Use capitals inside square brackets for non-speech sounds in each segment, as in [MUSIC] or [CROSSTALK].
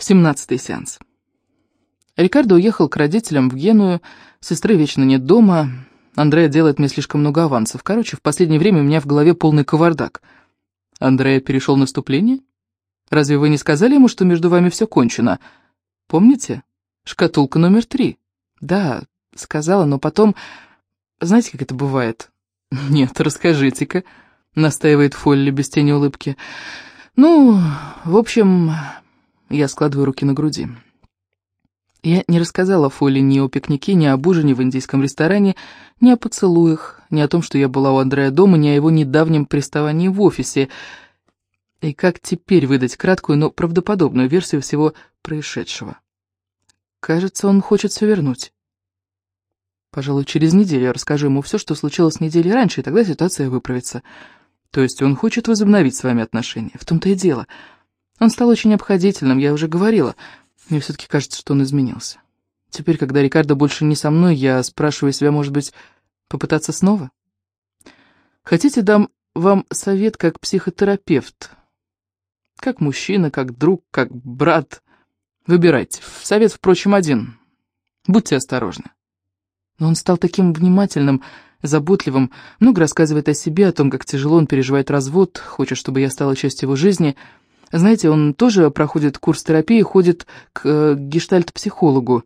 Семнадцатый сеанс. Рикардо уехал к родителям в Геную, сестры вечно нет дома, Андрея делает мне слишком много авансов. Короче, в последнее время у меня в голове полный кавардак. Андрея перешел наступление? Разве вы не сказали ему, что между вами все кончено? Помните? Шкатулка номер три. Да, сказала, но потом... Знаете, как это бывает? [LAUGHS] Нет, расскажите-ка, настаивает Фолли без тени улыбки. Ну, в общем, я складываю руки на груди. Я не рассказала Фоле ни о пикнике, ни об ужине в индийском ресторане, ни о поцелуях, ни о том, что я была у Андрея дома, ни о его недавнем приставании в офисе. И как теперь выдать краткую, но правдоподобную версию всего происшедшего? Кажется, он хочет все вернуть. Пожалуй, через неделю я расскажу ему все, что случилось недели раньше, и тогда ситуация выправится. То есть он хочет возобновить с вами отношения. В том-то и дело. Он стал очень обходительным, я уже говорила. Мне все-таки кажется, что он изменился. Теперь, когда Рикардо больше не со мной, я спрашиваю себя, может быть, попытаться снова? Хотите, дам вам совет как психотерапевт? Как мужчина, как друг, как брат. Выбирайте. Совет, впрочем, один. Будьте осторожны. Но он стал таким внимательным, заботливым, много рассказывает о себе, о том, как тяжело он переживает развод, хочет, чтобы я стала частью его жизни — знаете, он тоже проходит курс терапии, ходит к э, гештальт-психологу.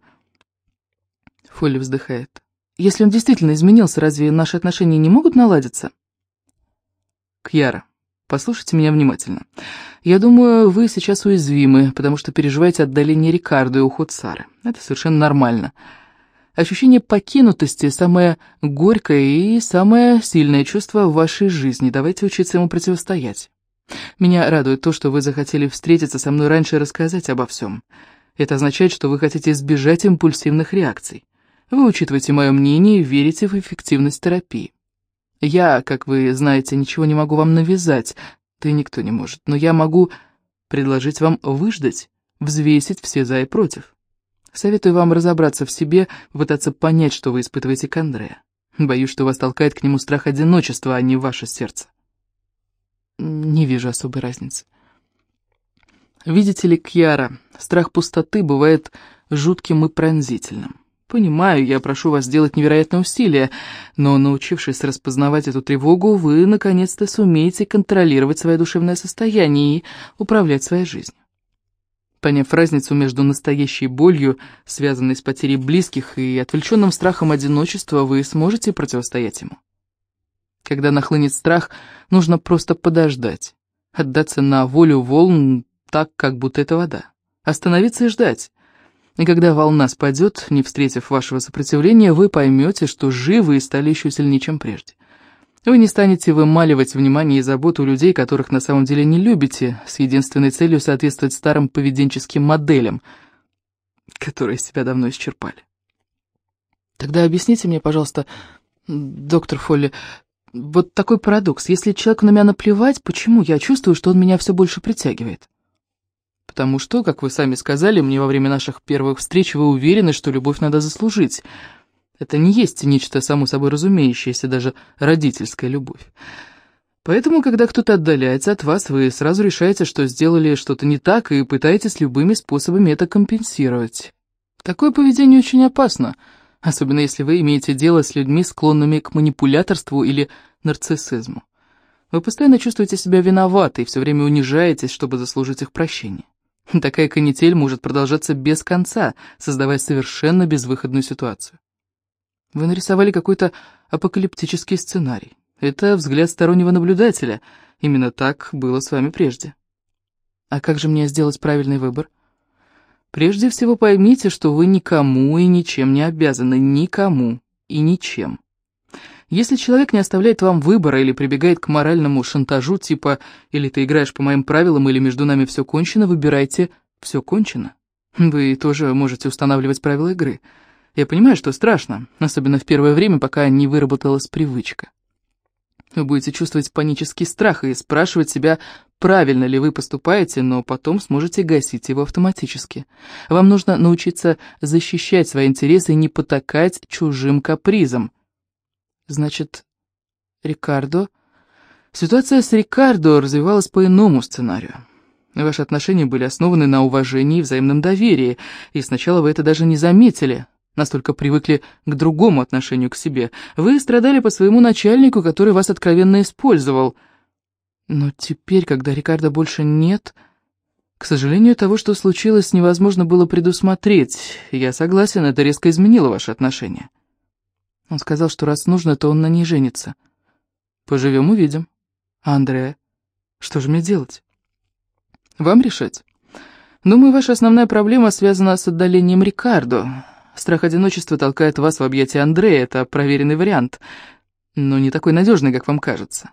Фолли вздыхает. Если он действительно изменился, разве наши отношения не могут наладиться? Кьяра, послушайте меня внимательно. Я думаю, вы сейчас уязвимы, потому что переживаете отдаление Рикардо и уход Сары. Это совершенно нормально. Ощущение покинутости – самое горькое и самое сильное чувство в вашей жизни. Давайте учиться ему противостоять. Меня радует то, что вы захотели встретиться со мной раньше и рассказать обо всем. Это означает, что вы хотите избежать импульсивных реакций. Вы учитываете мое мнение и верите в эффективность терапии. Я, как вы знаете, ничего не могу вам навязать, да и никто не может, но я могу предложить вам выждать, взвесить все за и против. Советую вам разобраться в себе, попытаться понять, что вы испытываете к Андреа. Боюсь, что вас толкает к нему страх одиночества, а не ваше сердце. Не вижу особой разницы. Видите ли, Кьяра, страх пустоты бывает жутким и пронзительным. Понимаю, я прошу вас сделать невероятное усилие, но, научившись распознавать эту тревогу, вы, наконец-то, сумеете контролировать свое душевное состояние и управлять своей жизнью. Поняв разницу между настоящей болью, связанной с потерей близких, и отвлеченным страхом одиночества, вы сможете противостоять ему. Когда нахлынет страх, нужно просто подождать, отдаться на волю волн так, как будто это вода, остановиться и ждать. И когда волна спадет, не встретив вашего сопротивления, вы поймете, что живы и стали еще сильнее, чем прежде. Вы не станете вымаливать внимание и заботу у людей, которых на самом деле не любите, с единственной целью соответствовать старым поведенческим моделям, которые себя давно исчерпали. Тогда объясните мне, пожалуйста, доктор Фолли, вот такой парадокс. Если человеку на меня наплевать, почему я чувствую, что он меня все больше притягивает? Потому что, как вы сами сказали, мне во время наших первых встреч вы уверены, что любовь надо заслужить. Это не есть нечто само собой разумеющееся, даже родительская любовь. Поэтому, когда кто-то отдаляется от вас, вы сразу решаете, что сделали что-то не так, и пытаетесь любыми способами это компенсировать. Такое поведение очень опасно — особенно если вы имеете дело с людьми, склонными к манипуляторству или нарциссизму. Вы постоянно чувствуете себя виноватой и все время унижаетесь, чтобы заслужить их прощение. [LAUGHS] Такая канитель может продолжаться без конца, создавая совершенно безвыходную ситуацию. Вы нарисовали какой-то апокалиптический сценарий. Это взгляд стороннего наблюдателя. Именно так было с вами прежде. А как же мне сделать правильный выбор? Прежде всего поймите, что вы никому и ничем не обязаны, никому и ничем. Если человек не оставляет вам выбора или прибегает к моральному шантажу, типа «или ты играешь по моим правилам, или между нами все кончено», выбирайте «все кончено». Вы тоже можете устанавливать правила игры. Я понимаю, что страшно, особенно в первое время, пока не выработалась привычка. Вы будете чувствовать панический страх и спрашивать себя, правильно ли вы поступаете, но потом сможете гасить его автоматически. Вам нужно научиться защищать свои интересы и не потакать чужим капризам. Значит, Рикардо... Ситуация с Рикардо развивалась по иному сценарию. Ваши отношения были основаны на уважении и взаимном доверии, и сначала вы это даже не заметили, настолько привыкли к другому отношению к себе. Вы страдали по своему начальнику, который вас откровенно использовал. Но теперь, когда Рикардо больше нет, к сожалению, того, что случилось, невозможно было предусмотреть. Я согласен, это резко изменило ваши отношения. Он сказал, что раз нужно, то он на ней женится. Поживем, увидим. А Андреа? Что же мне делать? Вам решать. Думаю, ваша основная проблема связана с отдалением Рикардо. Страх одиночества толкает вас в объятия Андрея, это проверенный вариант, но не такой надежный, как вам кажется.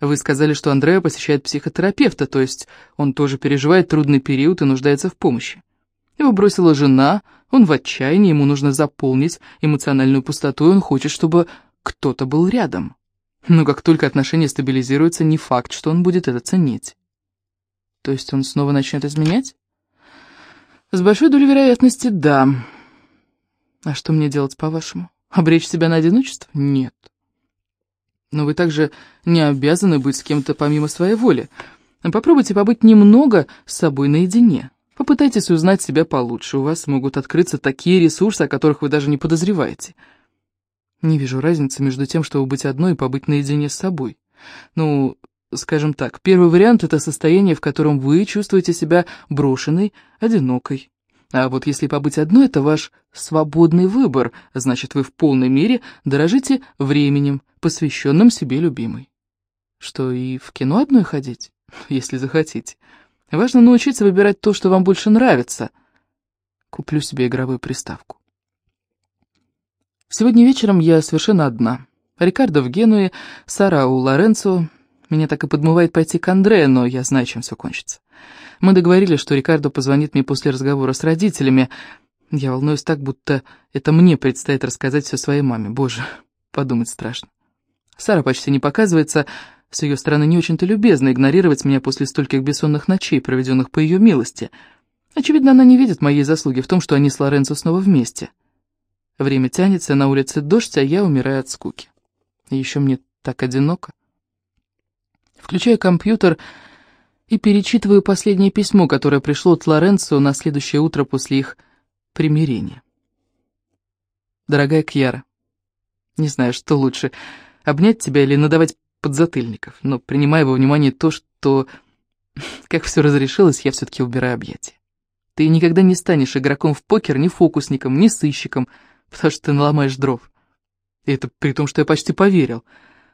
Вы сказали, что Андреа посещает психотерапевта, то есть он тоже переживает трудный период и нуждается в помощи. Его бросила жена, он в отчаянии, ему нужно заполнить эмоциональную пустоту, и он хочет, чтобы кто-то был рядом. Но как только отношения стабилизируются, не факт, что он будет это ценить. То есть он снова начнет изменять? С большой долей вероятности, да. А что мне делать, по-вашему? Обречь себя на одиночество? Нет. Но вы также не обязаны быть с кем-то помимо своей воли. Попробуйте побыть немного с собой наедине. Попытайтесь узнать себя получше, у вас могут открыться такие ресурсы, о которых вы даже не подозреваете. Не вижу разницы между тем, чтобы быть одной и побыть наедине с собой. Ну, скажем так, первый вариант — это состояние, в котором вы чувствуете себя брошенной, одинокой. А вот если побыть одной — это ваш свободный выбор, значит, вы в полной мере дорожите временем, посвященным себе любимой. Что, и в кино одной ходить, [LAUGHS] если захотите. Важно научиться выбирать то, что вам больше нравится. Куплю себе игровую приставку. Сегодня вечером я совершенно одна. Рикардо в Генуе, Сара у Лоренцо. Меня так и подмывает пойти к Андре, но я знаю, чем все кончится. Мы договорились, что Рикардо позвонит мне после разговора с родителями. Я волнуюсь так, будто это мне предстоит рассказать все своей маме. Боже, [LAUGHS] подумать страшно. Сара почти не показывается, с ее стороны не очень-то любезно игнорировать меня после стольких бессонных ночей, проведенных по ее милости. Очевидно, она не видит моей заслуги в том, что они с Лоренцо снова вместе. Время тянется, на улице дождь, а я умираю от скуки. Еще мне так одиноко. Включаю компьютер и перечитываю последнее письмо, которое пришло от Лоренцо на следующее утро после их примирения. Дорогая Кьяра, не знаю, что лучше, обнять тебя или надавать подзатыльников, но принимая во внимание то, что, [LAUGHS] как все разрешилось, я все-таки убираю объятия. Ты никогда не станешь игроком в покер, ни фокусником, ни сыщиком, потому что ты наломаешь дров. И это при том, что я почти поверил.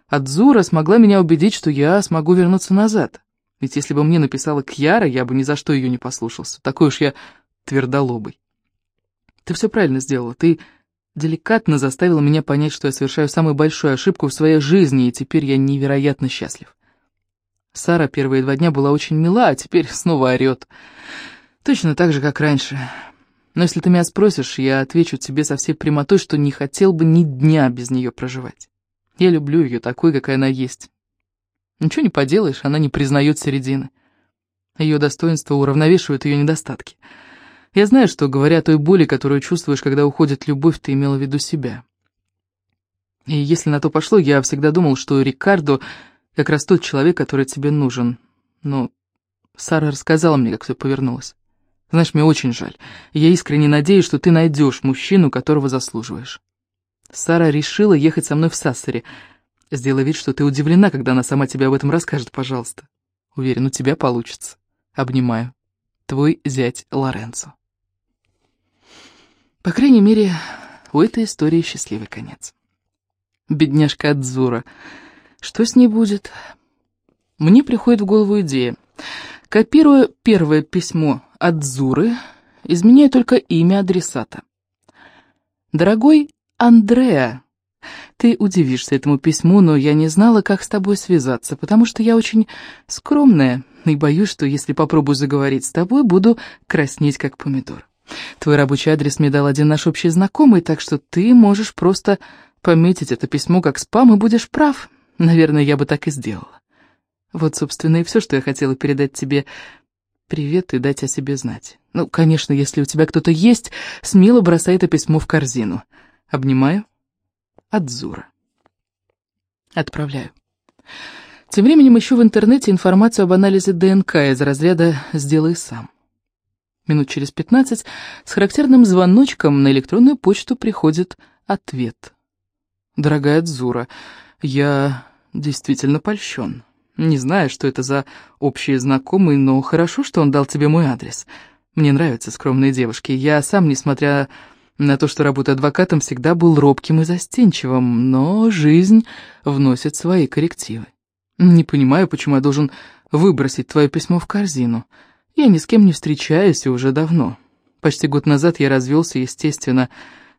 Адзура смогла меня убедить, что я смогу вернуться назад. Ведь если бы мне написала Кьяра, я бы ни за что ее не послушался. Такой уж я твердолобый. Ты все правильно сделала. Ты деликатно заставила меня понять, что я совершаю самую большую ошибку в своей жизни, и теперь я невероятно счастлив. Сара первые два дня была очень мила, а теперь [LAUGHS] снова орёт. Точно так же, как раньше. Но если ты меня спросишь, я отвечу тебе со всей прямотой, что не хотел бы ни дня без нее проживать. Я люблю ее такой, какая она есть. Ничего не поделаешь, она не признает середины. Ее достоинства уравновешивают ее недостатки. Я знаю, что, говоря о той боли, которую чувствуешь, когда уходит любовь, ты имела в виду себя. И если на то пошло, я всегда думал, что Рикардо как раз тот человек, который тебе нужен. Но Сара рассказала мне, как все повернулось. Знаешь, мне очень жаль. Я искренне надеюсь, что ты найдешь мужчину, которого заслуживаешь. Сара решила ехать со мной в Сассере. Сделай вид, что ты удивлена, когда она сама тебе об этом расскажет, пожалуйста. Уверен, у тебя получится. Обнимаю. Твой зять Лоренцо. По крайней мере, у этой истории счастливый конец. Бедняжка Адзура. Что с ней будет? Мне приходит в голову идея. Копирую первое письмо Адзуры, изменяю только имя адресата. «Дорогой Андреа, ты удивишься этому письму, но я не знала, как с тобой связаться, потому что я очень скромная и боюсь, что если попробую заговорить с тобой, буду краснеть, как помидор. Твой рабочий адрес мне дал один наш общий знакомый, так что ты можешь просто пометить это письмо как спам и будешь прав. Наверное, я бы так и сделала. Вот, собственно, и все, что я хотела передать тебе. Привет и дать о себе знать. Ну, конечно, если у тебя кто-то есть, смело бросай это письмо в корзину. Обнимаю. От. Отправляю. Тем временем ищу в интернете информацию об анализе ДНК из разряда «сделай сам». Минут через пятнадцать с характерным звоночком на электронную почту приходит ответ. «Дорогая Дзура, я действительно польщен. Не знаю, что это за общий знакомый, но хорошо, что он дал тебе мой адрес. Мне нравятся скромные девушки. Я сам, несмотря на то, что работаю адвокатом, всегда был робким и застенчивым, но жизнь вносит свои коррективы. Не понимаю, почему я должен выбросить твое письмо в корзину. Я ни с кем не встречаюсь уже давно. Почти год назад я развелся, естественно.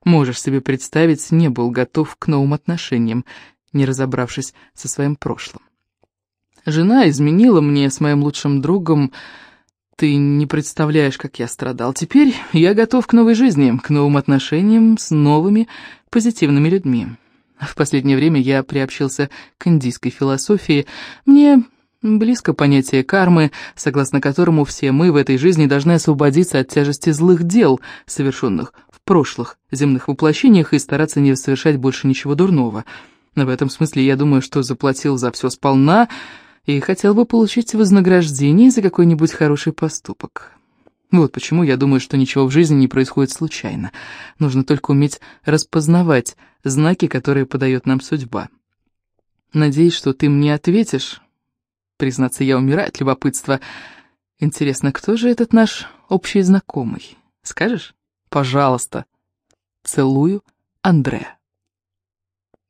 Можешь себе представить, не был готов к новым отношениям, не разобравшись со своим прошлым. Жена изменила мне с моим лучшим другом. Ты не представляешь, как я страдал. Теперь я готов к новой жизни, к новым отношениям с новыми позитивными людьми. В последнее время я приобщился к индийской философии. Мне близко понятие кармы, согласно которому все мы в этой жизни должны освободиться от тяжести злых дел, совершенных в прошлых земных воплощениях, и стараться не совершать больше ничего дурного. В этом смысле я думаю, что заплатил за все сполна и хотел бы получить вознаграждение за какой-нибудь хороший поступок. Вот почему я думаю, что ничего в жизни не происходит случайно. Нужно только уметь распознавать знаки, которые подает нам судьба. Надеюсь, что ты мне ответишь. Признаться, я умираю от любопытства. Интересно, кто же этот наш общий знакомый? Скажешь? Пожалуйста. Целую, Андре.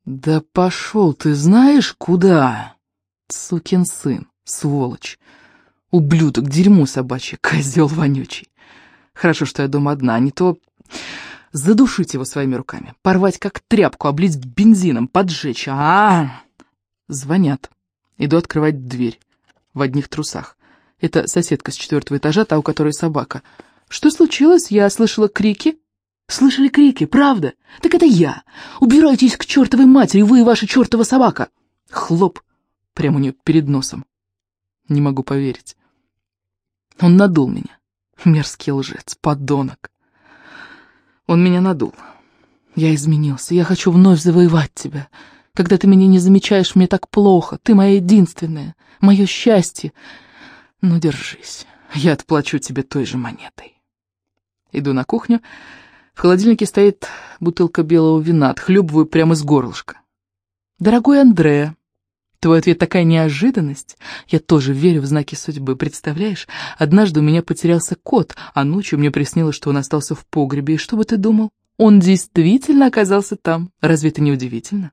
Да пошел ты знаешь куда? Сукин сын, сволочь. Ублюдок, дерьмо собачье, козел вонючий. Хорошо, что я дома одна, а не то задушить его своими руками, порвать как тряпку, облить бензином, поджечь. А, -а, -а. Звонят. Иду открывать дверь. В одних трусах. Это соседка с четвертого этажа, та, у которой собака. Что случилось? Я слышала крики. Слышали крики, правда? Так это я. Убирайтесь к чертовой матери, вы и ваша чертова собака. Хлоп. Прямо у нее перед носом. Не могу поверить. Он надул меня. Мерзкий лжец, подонок. Он меня надул. Я изменился, я хочу вновь завоевать тебя. Когда ты меня не замечаешь, мне так плохо. Ты моя единственная, мое счастье. Ну, держись, я отплачу тебе той же монетой. Иду на кухню. В холодильнике стоит бутылка белого вина, отхлебываю прямо из горлышка. Дорогой Андреа, Твой ответ такая неожиданность. Я тоже верю в знаки судьбы, представляешь? Однажды у меня потерялся кот, а ночью мне приснилось, что он остался в погребе. И что бы ты думал? Он действительно оказался там. Разве это не удивительно?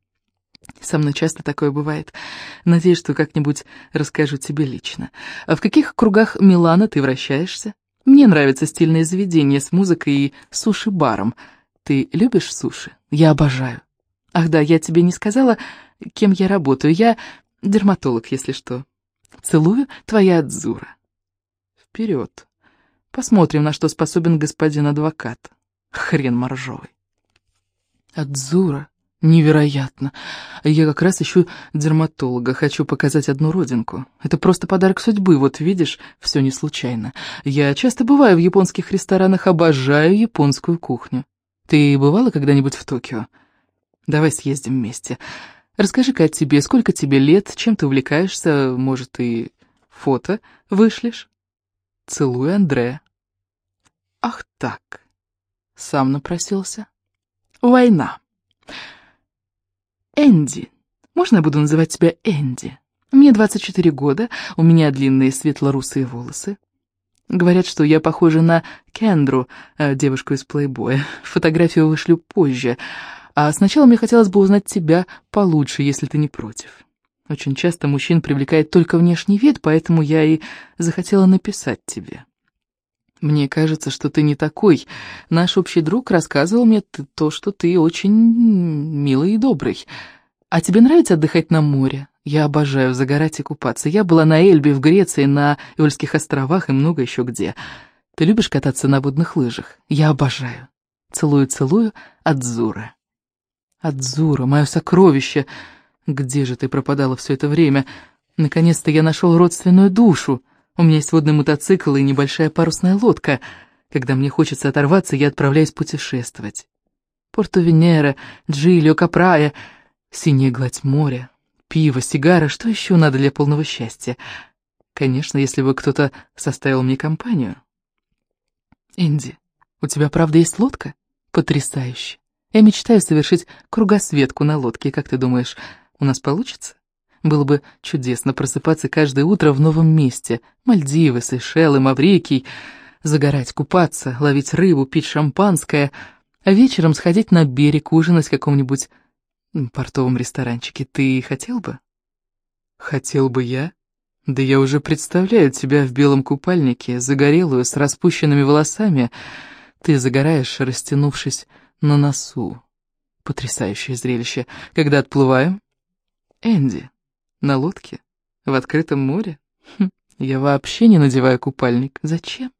Со мной часто такое бывает. Надеюсь, что как-нибудь расскажу тебе лично. А в каких кругах Милана ты вращаешься? Мне нравится стильное заведение с музыкой и суши-баром. Ты любишь суши? Я обожаю. Ах да, я тебе не сказала, кем я работаю. Я дерматолог, если что. Целую, твоя Адзура. Вперед. Посмотрим, на что способен господин адвокат. Хрен моржовый. Адзура. Невероятно. Я как раз ищу дерматолога, хочу показать одну родинку. Это просто подарок судьбы, вот видишь, все не случайно. Я часто бываю в японских ресторанах, обожаю японскую кухню. Ты бывала когда-нибудь в Токио? Давай съездим вместе. Расскажи-ка о тебе, сколько тебе лет, чем ты увлекаешься, может, и фото вышлешь? Целую, Андре. Ах так, сам напросился. Война. Энди. Можно я буду называть тебя Энди? Мне 24 года, у меня длинные светло-русые волосы. Говорят, что я похожа на Кендру, э, девушку из плейбоя. Фотографию вышлю позже. А сначала мне хотелось бы узнать тебя получше, если ты не против. Очень часто мужчин привлекает только внешний вид, поэтому я и захотела написать тебе. Мне кажется, что ты не такой. Наш общий друг рассказывал мне то, что ты очень милый и добрый. А тебе нравится отдыхать на море? Я обожаю загорать и купаться. Я была на Эльбе, в Греции, на Иольских островах и много еще где. Ты любишь кататься на водных лыжах? Я обожаю. Целую-целую от. Адзура, мое сокровище! Где же ты пропадала все это время? Наконец-то я нашел родственную душу. У меня есть водный мотоцикл и небольшая парусная лодка. Когда мне хочется оторваться, я отправляюсь путешествовать. Порто-Венера, Джилио, Капрая, синяя гладь моря, пиво, сигара, что еще надо для полного счастья? Конечно, если бы кто-то составил мне компанию. Энди, у тебя правда есть лодка? Потрясающе. Я мечтаю совершить кругосветку на лодке. Как ты думаешь, у нас получится? Было бы чудесно просыпаться каждое утро в новом месте. Мальдивы, Сейшелы, Маврикий. Загорать, купаться, ловить рыбу, пить шампанское. А вечером сходить на берег, ужинать в каком-нибудь портовом ресторанчике. Ты хотел бы? Хотел бы я? Да я уже представляю тебя в белом купальнике, загорелую, с распущенными волосами. Ты загораешь, растянувшись на носу. Потрясающее зрелище. Когда отплываем? Энди, на лодке? В открытом море? Хм, я вообще не надеваю купальник. Зачем?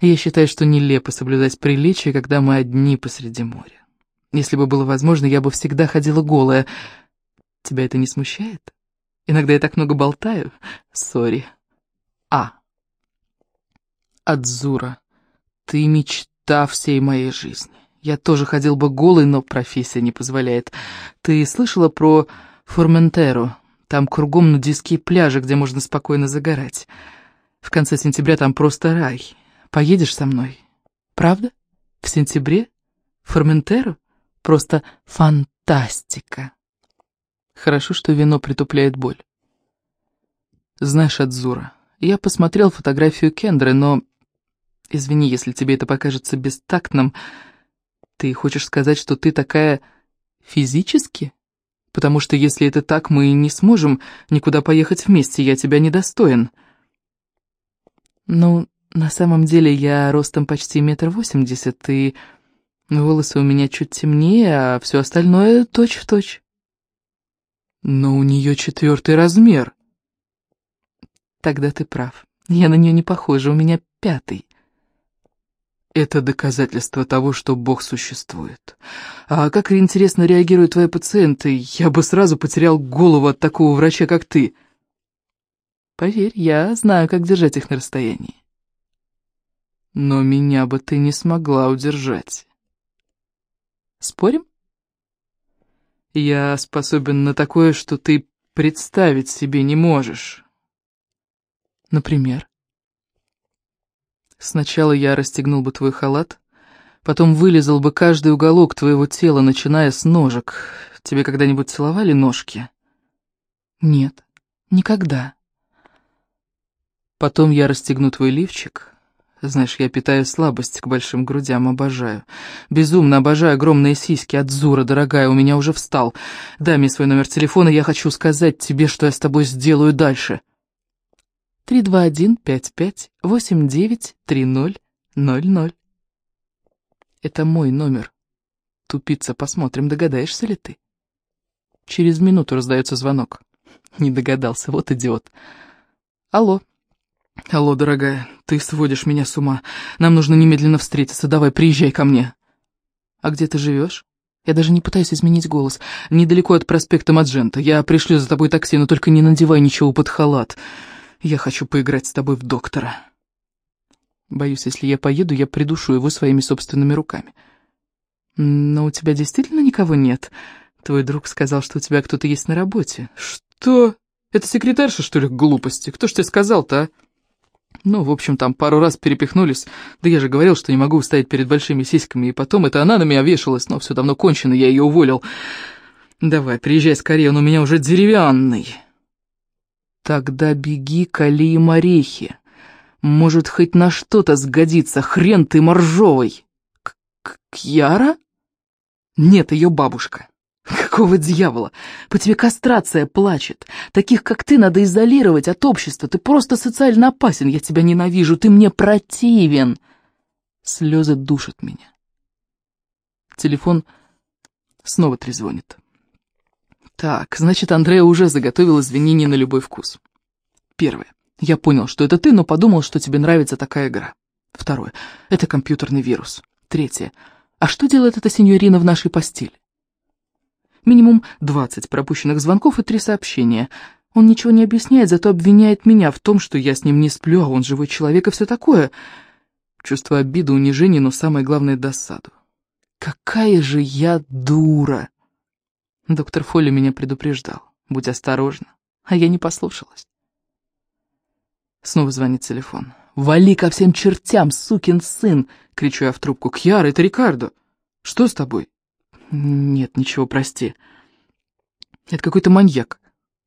Я считаю, что нелепо соблюдать приличие, когда мы одни посреди моря. Если бы было возможно, я бы всегда ходила голая. Тебя это не смущает? Иногда я так много болтаю. Сори. А. Адзура, ты мечта всей моей жизни. Я тоже ходил бы голый, но профессия не позволяет. Ты слышала про Форментеру? Там кругом нудистские пляжи, где можно спокойно загорать. В конце сентября там просто рай. Поедешь со мной? Правда? В сентябре? Форментеру? Просто фантастика. Хорошо, что вино притупляет боль. Знаешь, Адзура, я посмотрел фотографию Кендры, но... Извини, если тебе это покажется бестактным, ты хочешь сказать, что ты такая физически? Потому что если это так, мы не сможем никуда поехать вместе, я тебя недостоин. Ну, на самом деле я ростом почти метр восемьдесят, и волосы у меня чуть темнее, а все остальное точь-в-точь. Но у нее четвертый размер. Тогда ты прав. Я на нее не похожа, у меня пятый. Это доказательство того, что Бог существует. А как интересно реагируют твои пациенты, я бы сразу потерял голову от такого врача, как ты. Поверь, я знаю, как держать их на расстоянии. Но меня бы ты не смогла удержать. Спорим? Я способен на такое, что ты представить себе не можешь. Например? Сначала я расстегнул бы твой халат, потом вылезал бы каждый уголок твоего тела, начиная с ножек. Тебе когда-нибудь целовали ножки? Нет, никогда. Потом я расстегну твой лифчик. Знаешь, я питаю слабость к большим грудям, обожаю. Безумно обожаю огромные сиськи от Зура, дорогая, у меня уже встал. Дай мне свой номер телефона, я хочу сказать тебе, что я с тобой сделаю дальше. 321-55-89-30-00. Это мой номер. Тупица, посмотрим, догадаешься ли ты? Через минуту раздается звонок. Не догадался, вот идиот. Алло. Алло, дорогая, ты сводишь меня с ума. Нам нужно немедленно встретиться, давай, приезжай ко мне. А где ты живешь? Я даже не пытаюсь изменить голос. Недалеко от проспекта Маджента. Я пришлю за тобой такси, но только не надевай ничего под халат. Я хочу поиграть с тобой в доктора. Боюсь, если я поеду, я придушу его своими собственными руками. Но у тебя действительно никого нет? Твой друг сказал, что у тебя кто-то есть на работе. Что? Это секретарша, что ли, глупости? Кто ж тебе сказал-то, а? Ну, в общем, там пару раз перепихнулись. Да я же говорил, что не могу устоять перед большими сиськами, и потом это она на меня вешалась, но все давно кончено, я ее уволил. Давай, приезжай скорее, он у меня уже деревянный. Тогда беги к Алии Орехи. Может, хоть на что-то сгодится, хрен ты моржовый. К Кьяра? Нет, ее бабушка. Какого дьявола? По тебе кастрация плачет. Таких, как ты, надо изолировать от общества. Ты просто социально опасен. Я тебя ненавижу. Ты мне противен. Слезы душат меня. Телефон снова трезвонит. Так, значит, Андрея уже заготовил извинения на любой вкус. Первое. Я понял, что это ты, но подумал, что тебе нравится такая игра. Второе. Это компьютерный вирус. Третье. А что делает эта сеньорина в нашей постели? Минимум 20 пропущенных звонков и три сообщения. Он ничего не объясняет, зато обвиняет меня в том, что я с ним не сплю, а он живой человек и все такое. Чувство обиды, унижения, но самое главное — досаду. Какая же я дура! Доктор Фолли меня предупреждал. Будь осторожна. А я не послушалась. Снова звонит телефон. «Вали ко всем чертям, сукин сын!» — кричу я в трубку. «Кьяра, это Рикардо! Что с тобой?» «Нет, ничего, прости. Это какой-то маньяк.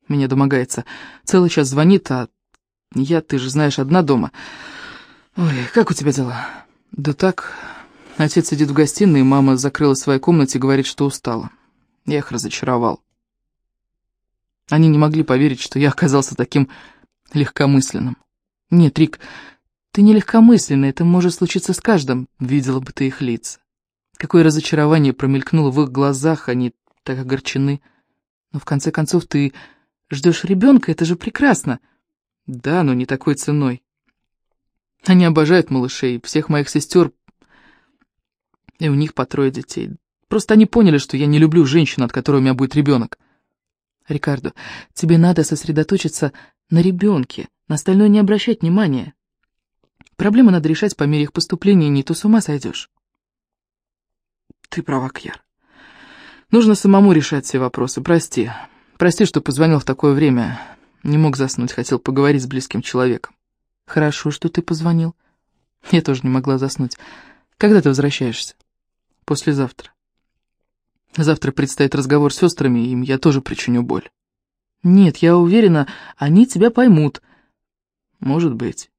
Меня домогается. Целый час звонит, а я, ты же знаешь, одна дома. Ой, как у тебя дела?» «Да так. Отец сидит в гостиной, мама закрыла в своей комнате и говорит, что устала. Я их разочаровал. Они не могли поверить, что я оказался таким легкомысленным. Нет, Рик, ты не легкомысленный, это может случиться с каждым, видела бы ты их лица. Какое разочарование промелькнуло в их глазах, они так огорчены. Но в конце концов ты ждешь ребенка, это же прекрасно. Да, но не такой ценой. Они обожают малышей, всех моих сестер, и у них по трое детей. Просто они поняли, что я не люблю женщину, от которой у меня будет ребенок. Рикардо, тебе надо сосредоточиться на ребенке, на остальное не обращать внимания. Проблемы надо решать по мере их поступления, не то с ума сойдешь. Ты права, Кьяр. Нужно самому решать все вопросы, прости. Прости, что позвонил в такое время. Не мог заснуть, хотел поговорить с близким человеком. Хорошо, что ты позвонил. Я тоже не могла заснуть. Когда ты возвращаешься? Послезавтра. Завтра предстоит разговор с сестрами, им я тоже причиню боль. Нет, я уверена, они тебя поймут. Может быть.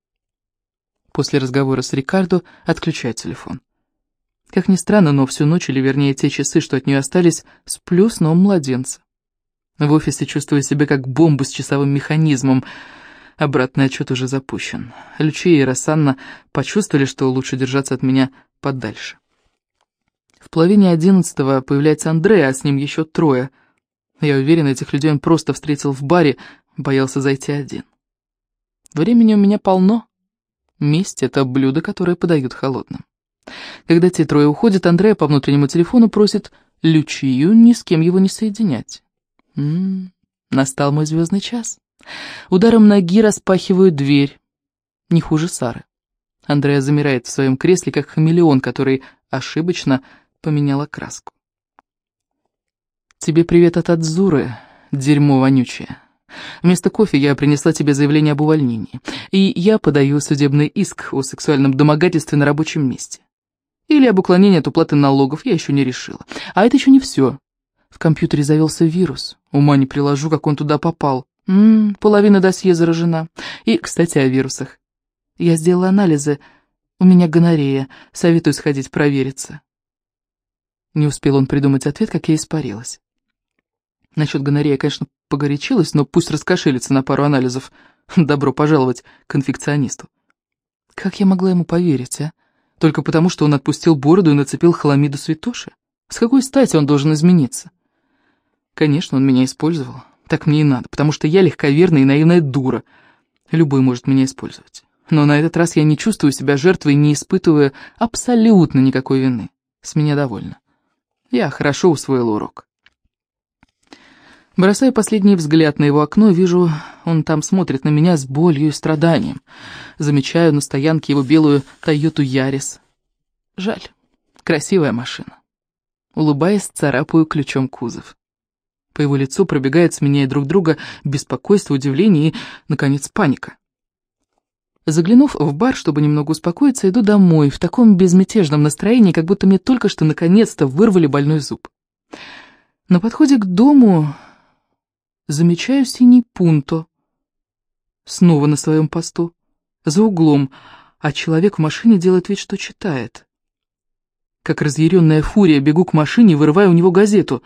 После разговора с Рикардо отключаю телефон. Как ни странно, но всю ночь, или вернее те часы, что от нее остались, сплю сном младенца. В офисе чувствую себя как бомба с часовым механизмом. Обратный отчет уже запущен. Лючия и Рассанна почувствовали, что лучше держаться от меня подальше. Половине одиннадцатого появляется Андрей, а с ним еще трое. Я уверен, этих людей он просто встретил в баре, боялся зайти один. Времени у меня полно. Месть — это блюдо, которое подают холодным. Когда те трое уходят, Андрея по внутреннему телефону просит Лючию ни с кем его не соединять. М -м -м, настал мой звездный час. Ударом ноги распахиваю дверь. Не хуже Сары. Андрея замирает в своем кресле, как хамелеон, который ошибочно поменяла краску. «Тебе привет от Адзуры, дерьмо вонючее. Вместо кофе я принесла тебе заявление об увольнении, и я подаю судебный иск о сексуальном домогательстве на рабочем месте. Или об уклонении от уплаты налогов, я еще не решила. А это еще не все. В компьютере завелся вирус. Ума не приложу, как он туда попал. М -м, половина досье заражена. И, кстати, о вирусах. Я сделала анализы. У меня гонорея. Советую сходить провериться. Не успел он придумать ответ, как я испарилась. Насчет гонорея, конечно, погорячилась, но пусть раскошелится на пару анализов. Добро пожаловать к инфекционисту. Как я могла ему поверить, а? Только потому, что он отпустил бороду и нацепил хламиду святоши? С какой стати он должен измениться? Конечно, он меня использовал. Так мне и надо, потому что я легковерная и наивная дура. Любой может меня использовать. Но на этот раз я не чувствую себя жертвой, не испытывая абсолютно никакой вины. С меня довольно. Я хорошо усвоил урок. Бросаю последний взгляд на его окно вижу, он там смотрит на меня с болью и страданием. Замечаю на стоянке его белую Тойоту Ярис. Жаль, красивая машина. Улыбаясь, царапаю ключом кузов. По его лицу пробегает, сменяя друг друга, беспокойство, удивление и, наконец, паника. Заглянув в бар, чтобы немного успокоиться, иду домой в таком безмятежном настроении, как будто мне только что наконец-то вырвали больной зуб. На подходе к дому замечаю синий пунто. Снова на своем посту, за углом, а человек в машине делает вид, что читает. Как разъяренная фурия бегу к машине, вырываю у него газету.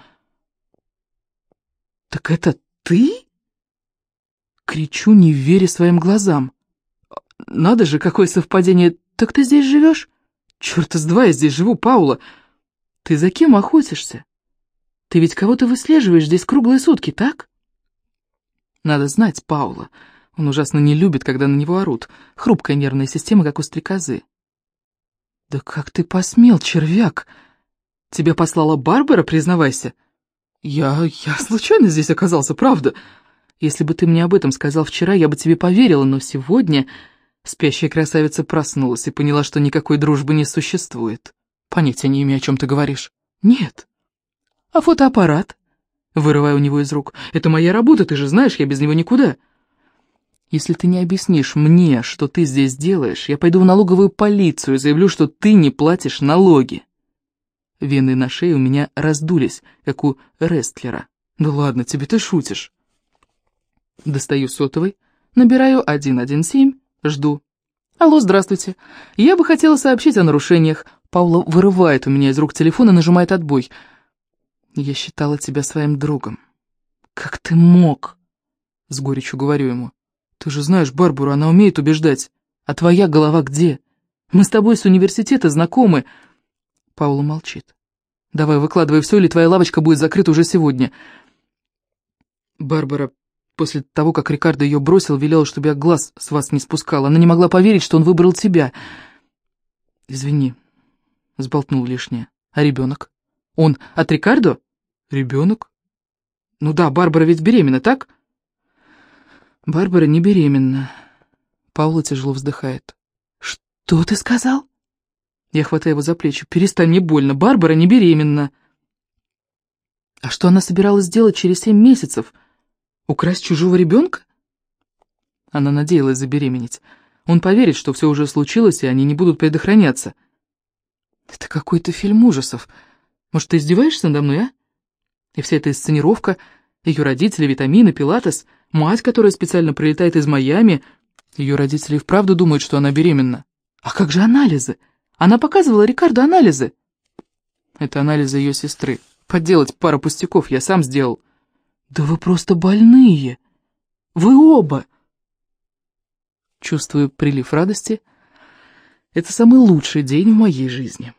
«Так это ты?» Кричу, не веря своим глазам. Надо же, какое совпадение. Так ты здесь живешь? Черт из два, я здесь живу, Паула. Ты за кем охотишься? Ты ведь кого-то выслеживаешь здесь круглые сутки, так? Надо знать Паула. Он ужасно не любит, когда на него орут. Хрупкая нервная система, как у стрекозы. Да как ты посмел, червяк? Тебя послала Барбара, признавайся? Я... я случайно здесь оказался, правда? Если бы ты мне об этом сказал вчера, я бы тебе поверила, но сегодня... Спящая красавица проснулась и поняла, что никакой дружбы не существует. Понятия не имею, о чем ты говоришь. Нет. А фотоаппарат? Вырываю у него из рук. «Это моя работа, ты же знаешь, я без него никуда». «Если ты не объяснишь мне, что ты здесь делаешь, я пойду в налоговую полицию и заявлю, что ты не платишь налоги». Вены на шее у меня раздулись, как у рестлера. «Да ладно, тебе ты шутишь». Достаю сотовый, набираю 117, жду. «Алло, здравствуйте. Я бы хотела сообщить о нарушениях». Паула вырывает у меня из рук телефон и нажимает отбой. «Я считала тебя своим другом». «Как ты мог?» С горечью говорю ему. «Ты же знаешь Барбару, она умеет убеждать. А твоя голова где? Мы с тобой с университета знакомы». Паула молчит. «Давай, выкладывай все, или твоя лавочка будет закрыта уже сегодня». Барбара После того, как Рикардо ее бросил, велел, чтобы я глаз с вас не спускал. Она не могла поверить, что он выбрал тебя. Извини, сболтнул лишнее. А ребенок? Он от Рикардо? Ребенок? Ну да, Барбара ведь беременна, так? Барбара не беременна. Паула тяжело вздыхает. Что ты сказал? Я хватаю его за плечи. Перестань, не больно. Барбара не беременна. А что она собиралась сделать через семь месяцев? — Украсть чужого ребенка? Она надеялась забеременеть. Он поверит, что все уже случилось, и они не будут предохраняться. Это какой-то фильм ужасов. Может, ты издеваешься надо мной, а? И вся эта инсценировка, ее родители, витамины, пилатес, мать, которая специально прилетает из Майами. Ее родители вправду думают, что она беременна. А как же анализы? Она показывала Рикарду анализы. Это анализы ее сестры. Подделать пару пустяков я сам сделал. «Да вы просто больные! Вы оба!» Чувствую прилив радости. Это самый лучший день в моей жизни.